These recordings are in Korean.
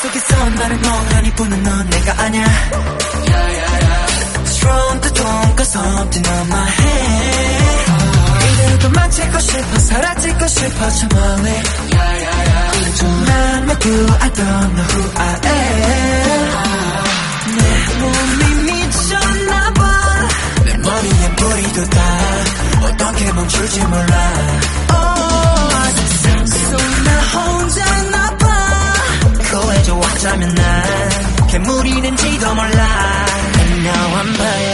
속에서 나를 멍하니 보는 넌 내가 아냐 싶어 사라지고 싶어 저 멀리 난 모두 I don't know who I am 내 몸이 미쳤나봐. 내 머리에 뿌리도 다. 어떻게 멈출지 몰라. oh, 세상 속나 혼자나봐. 구해줘 어쩌면 난 괴물이 된지도 몰라. And now I'm by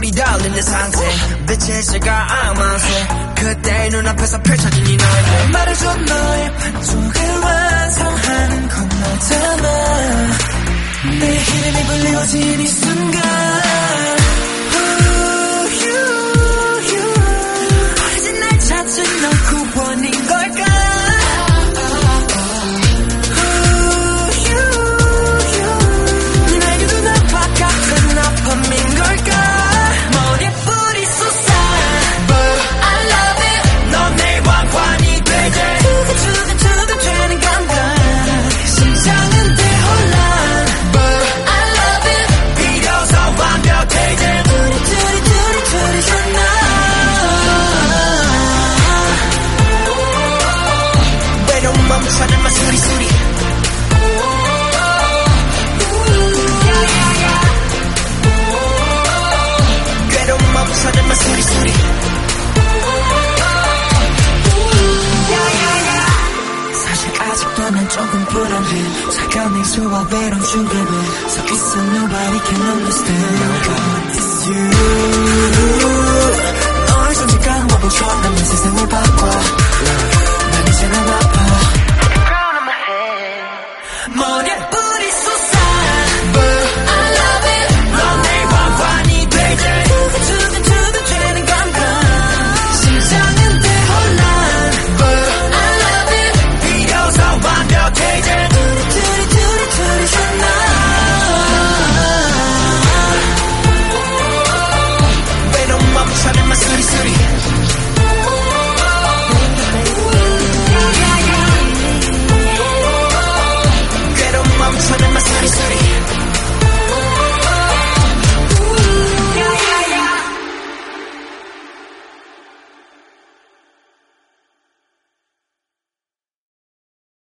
하루아침에 불이 달리는 상태. 빛의 시가 아마세. 그때 눈앞에서 펼쳐진 이 너의 말해줘 너의 반쪽을 완성하는 건 너잖아. 내 이름이 불리워진 이 조금 불안해 차가운 냉수와 외로운 중간에 서 있어 nobody can understand God is you